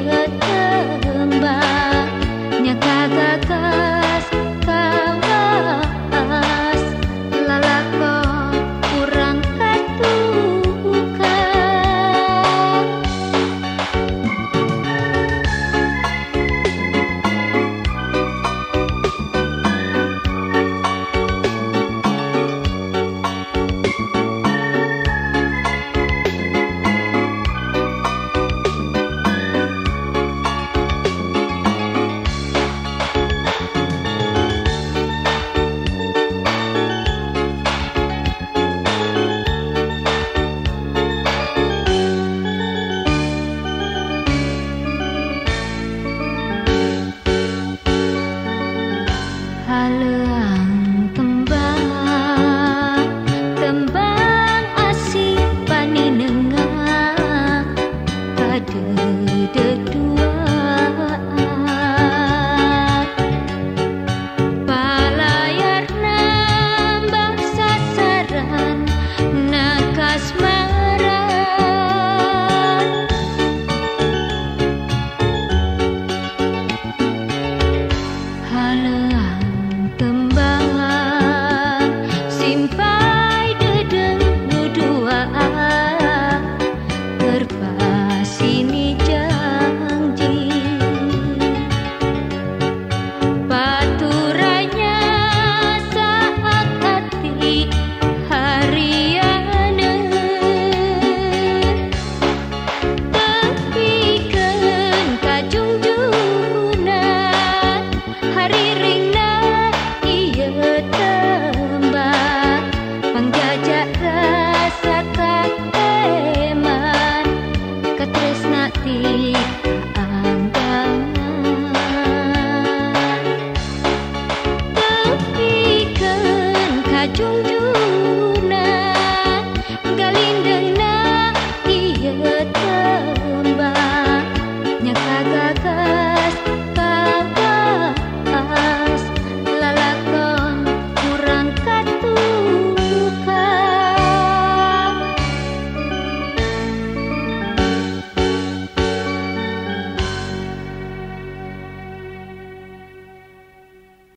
Good.